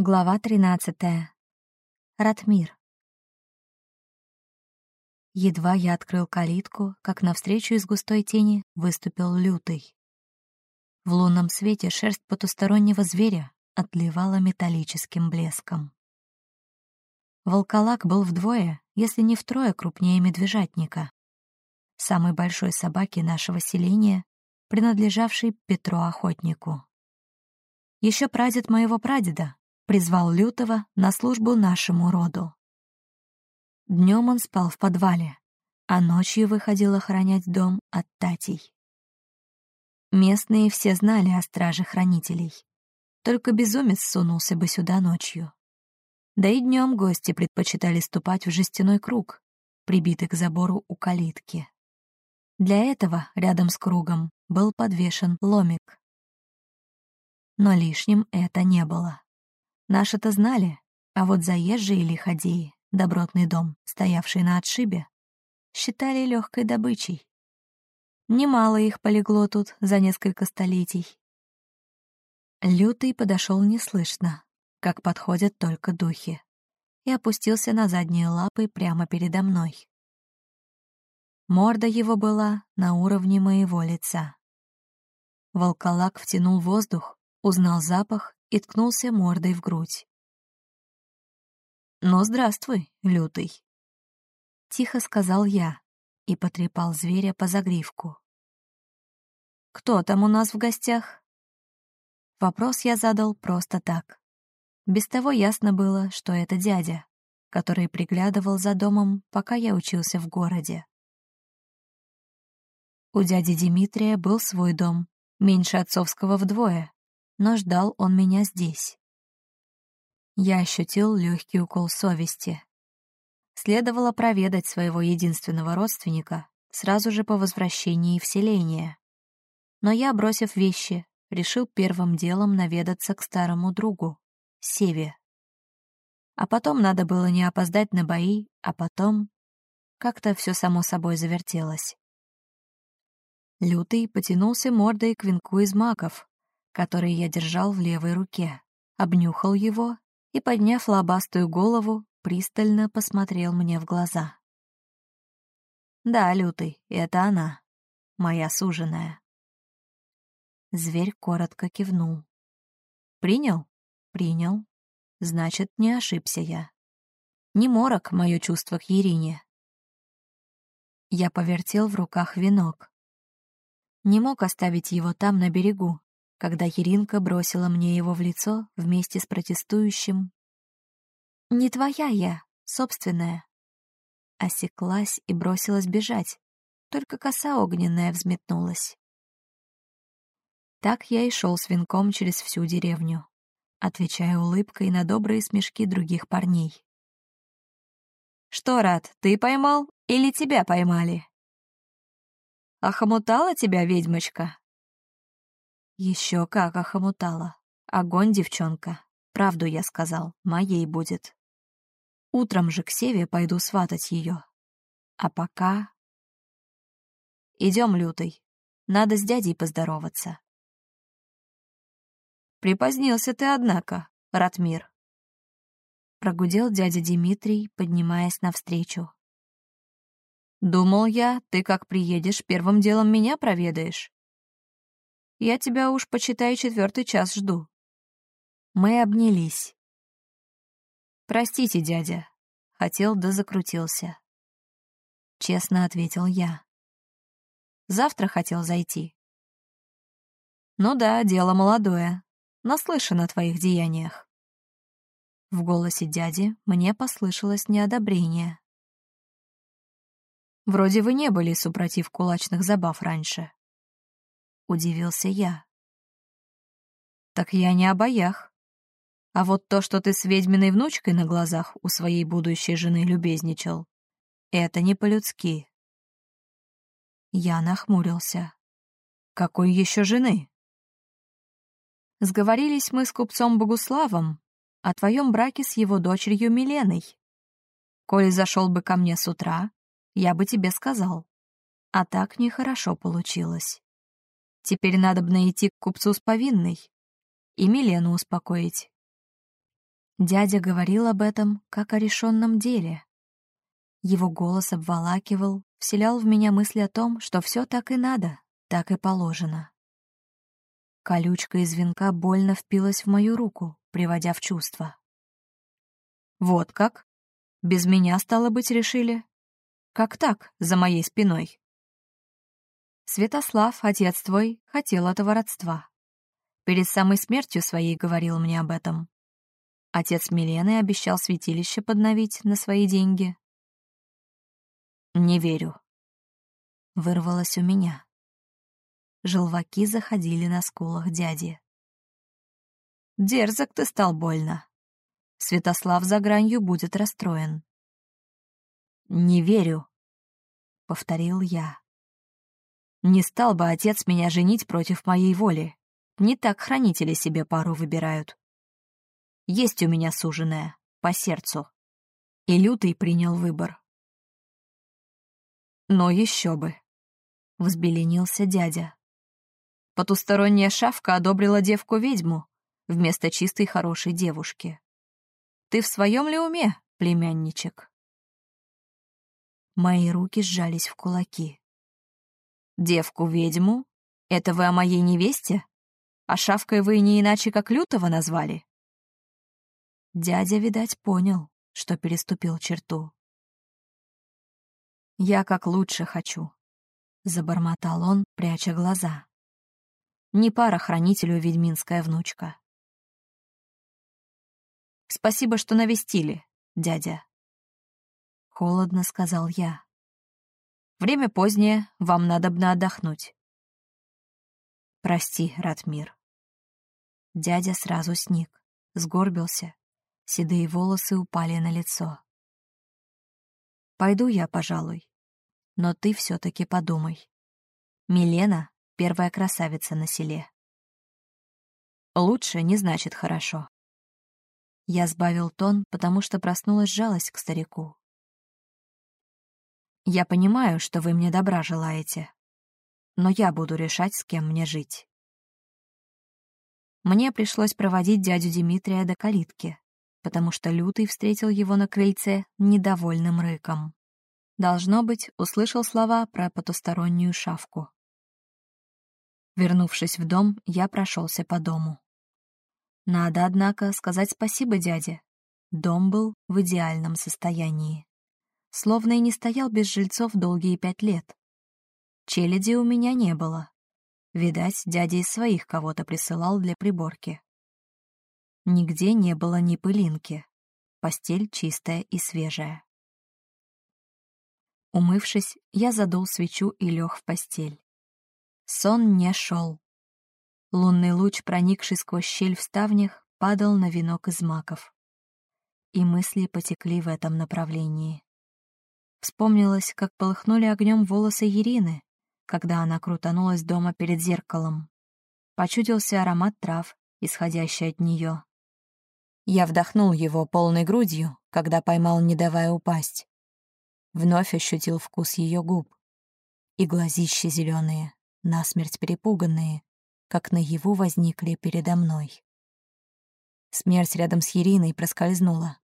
Глава 13. Ратмир. Едва я открыл калитку, как навстречу из густой тени выступил лютый. В лунном свете шерсть потустороннего зверя отливала металлическим блеском. Волколак был вдвое, если не втрое крупнее медвежатника. Самой большой собаки нашего селения, принадлежавшей Петру Охотнику. Еще прадед моего прадеда, призвал Лютого на службу нашему роду. Днем он спал в подвале, а ночью выходил охранять дом от Татей. Местные все знали о страже-хранителей. Только безумец сунулся бы сюда ночью. Да и днем гости предпочитали ступать в жестяной круг, прибитый к забору у калитки. Для этого рядом с кругом был подвешен ломик. Но лишним это не было. Наши-то знали, а вот заезжие лиходеи, добротный дом, стоявший на отшибе, считали легкой добычей. Немало их полегло тут за несколько столетий. Лютый подошел неслышно, как подходят только духи, и опустился на задние лапы прямо передо мной. Морда его была на уровне моего лица. Волколак втянул воздух, узнал запах и ткнулся мордой в грудь. «Ну, здравствуй, лютый», — тихо сказал я и потрепал зверя по загривку. «Кто там у нас в гостях?» Вопрос я задал просто так. Без того ясно было, что это дядя, который приглядывал за домом, пока я учился в городе. У дяди Дмитрия был свой дом, меньше отцовского вдвое, но ждал он меня здесь. Я ощутил легкий укол совести. Следовало проведать своего единственного родственника сразу же по возвращении в селение. Но я, бросив вещи, решил первым делом наведаться к старому другу, Севе. А потом надо было не опоздать на бои, а потом... Как-то все само собой завертелось. Лютый потянулся мордой к венку из маков, который я держал в левой руке, обнюхал его и, подняв лобастую голову, пристально посмотрел мне в глаза. «Да, Лютый, это она, моя суженая». Зверь коротко кивнул. «Принял? Принял. Значит, не ошибся я. Не морок мое чувство к Ерине». Я повертел в руках венок. Не мог оставить его там, на берегу, когда Еринка бросила мне его в лицо вместе с протестующим «Не твоя я, собственная». Осеклась и бросилась бежать, только коса огненная взметнулась. Так я и шел с венком через всю деревню, отвечая улыбкой на добрые смешки других парней. «Что, Рад, ты поймал или тебя поймали?» «Охомутала тебя ведьмочка?» Еще как охомутала. Огонь, девчонка. Правду я сказал, моей будет. Утром же к Севе пойду сватать ее. А пока... Идем, Лютый. Надо с дядей поздороваться. Припозднился ты, однако, Ратмир. Прогудел дядя Дмитрий, поднимаясь навстречу. Думал я, ты как приедешь, первым делом меня проведаешь. Я тебя уж, почитай, четвертый час жду». Мы обнялись. «Простите, дядя», — хотел да закрутился. Честно ответил я. «Завтра хотел зайти». «Ну да, дело молодое. Наслышан о твоих деяниях». В голосе дяди мне послышалось неодобрение. «Вроде вы не были супротив кулачных забав раньше». — удивился я. «Так я не о боях. А вот то, что ты с ведьминой внучкой на глазах у своей будущей жены любезничал, это не по-людски». Я нахмурился. «Какой еще жены?» Сговорились мы с купцом Богуславом о твоем браке с его дочерью Миленой. Коли зашел бы ко мне с утра, я бы тебе сказал. А так нехорошо получилось. Теперь надо бы найти к купцу с повинной и Милену успокоить. Дядя говорил об этом, как о решенном деле. Его голос обволакивал, вселял в меня мысли о том, что все так и надо, так и положено. Колючка из венка больно впилась в мою руку, приводя в чувство. «Вот как? Без меня, стало быть, решили? Как так, за моей спиной?» Святослав, отец твой, хотел этого родства. Перед самой смертью своей говорил мне об этом. Отец Милены обещал святилище подновить на свои деньги. «Не верю», — вырвалось у меня. Желваки заходили на скулах дяди. «Дерзок ты стал больно. Святослав за гранью будет расстроен». «Не верю», — повторил я. «Не стал бы отец меня женить против моей воли. Не так хранители себе пару выбирают. Есть у меня суженая, по сердцу. И Лютый принял выбор. Но еще бы. Взбеленился дядя. Потусторонняя шавка одобрила девку-ведьму вместо чистой хорошей девушки. Ты в своем ли уме, племянничек? Мои руки сжались в кулаки. Девку-ведьму? Это вы о моей невесте? А шавкой вы не иначе, как Лютого назвали? Дядя, видать, понял, что переступил черту. «Я как лучше хочу», — забормотал он, пряча глаза. «Не пара хранителю ведьминская внучка». «Спасибо, что навестили, дядя», — холодно сказал я. «Время позднее, вам надобно отдохнуть». «Прости, Ратмир», Дядя сразу сник, сгорбился, седые волосы упали на лицо. «Пойду я, пожалуй, но ты все-таки подумай. Милена — первая красавица на селе. Лучше не значит хорошо». Я сбавил тон, потому что проснулась жалость к старику. «Я понимаю, что вы мне добра желаете, но я буду решать, с кем мне жить» мне пришлось проводить дядю Дмитрия до калитки, потому что Лютый встретил его на крыльце недовольным рыком. Должно быть, услышал слова про потустороннюю шавку. Вернувшись в дом, я прошелся по дому. Надо, однако, сказать спасибо дяде. Дом был в идеальном состоянии. Словно и не стоял без жильцов долгие пять лет. Челяди у меня не было. Видать, дядя из своих кого-то присылал для приборки. Нигде не было ни пылинки. Постель чистая и свежая. Умывшись, я задул свечу и лег в постель. Сон не шел. Лунный луч, проникший сквозь щель в ставнях, падал на венок из маков. И мысли потекли в этом направлении. Вспомнилось, как полыхнули огнем волосы Ирины, когда она крутанулась дома перед зеркалом. Почудился аромат трав, исходящий от нее. Я вдохнул его полной грудью, когда поймал, не давая упасть. Вновь ощутил вкус ее губ. И глазища зеленые, насмерть перепуганные, как наяву возникли передо мной. Смерть рядом с Ериной проскользнула.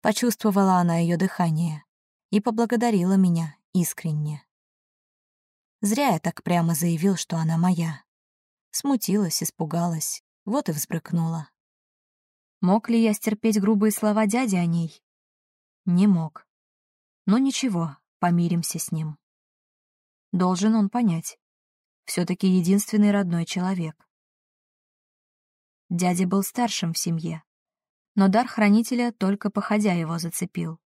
Почувствовала она ее дыхание и поблагодарила меня искренне. Зря я так прямо заявил, что она моя. Смутилась, испугалась, вот и взбрыкнула. Мог ли я стерпеть грубые слова дяди о ней? Не мог. Но ничего, помиримся с ним. Должен он понять. все таки единственный родной человек. Дядя был старшим в семье, но дар хранителя только походя его зацепил.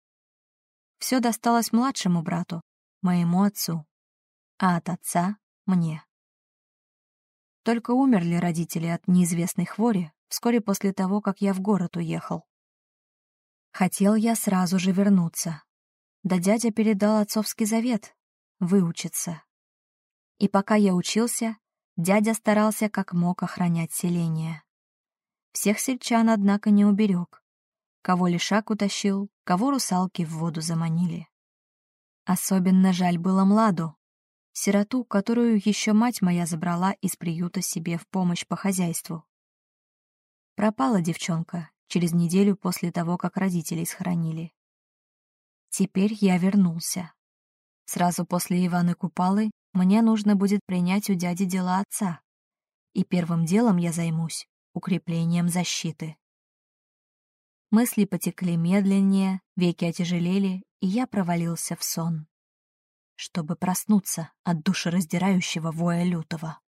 Все досталось младшему брату, моему отцу а от отца — мне. Только умерли родители от неизвестной хвори вскоре после того, как я в город уехал. Хотел я сразу же вернуться. Да дядя передал отцовский завет — выучиться. И пока я учился, дядя старался как мог охранять селение. Всех сельчан, однако, не уберег. Кого лишак утащил, кого русалки в воду заманили. Особенно жаль было Младу, сироту, которую еще мать моя забрала из приюта себе в помощь по хозяйству. Пропала девчонка через неделю после того, как родителей схоронили. Теперь я вернулся. Сразу после Иваны Купалы мне нужно будет принять у дяди дела отца, и первым делом я займусь укреплением защиты. Мысли потекли медленнее, веки отяжелели, и я провалился в сон, чтобы проснуться от душераздирающего воя лютого.